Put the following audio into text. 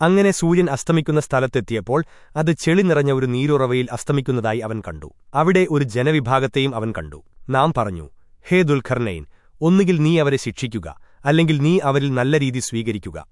അങ്ങനെ സൂര്യൻ അസ്തമിക്കുന്ന സ്ഥലത്തെത്തിയപ്പോൾ അത് ചെളി നിറഞ്ഞ ഒരു നീരുറവയിൽ അസ്തമിക്കുന്നതായി അവൻ കണ്ടു. അവിടെ ഒരു ജനവിഭാഗത്തെയും അവൻ കണ്ടു. നാം പറഞ്ഞു ഹേ ദുൽഖർനൈൻ ഒന്നുകിൽ നീ അവരെ ശിക്ഷിക്കുക അല്ലെങ്കിൽ നീ അവരിൽ നല്ല രീതി സ്വീകരിക്കുക.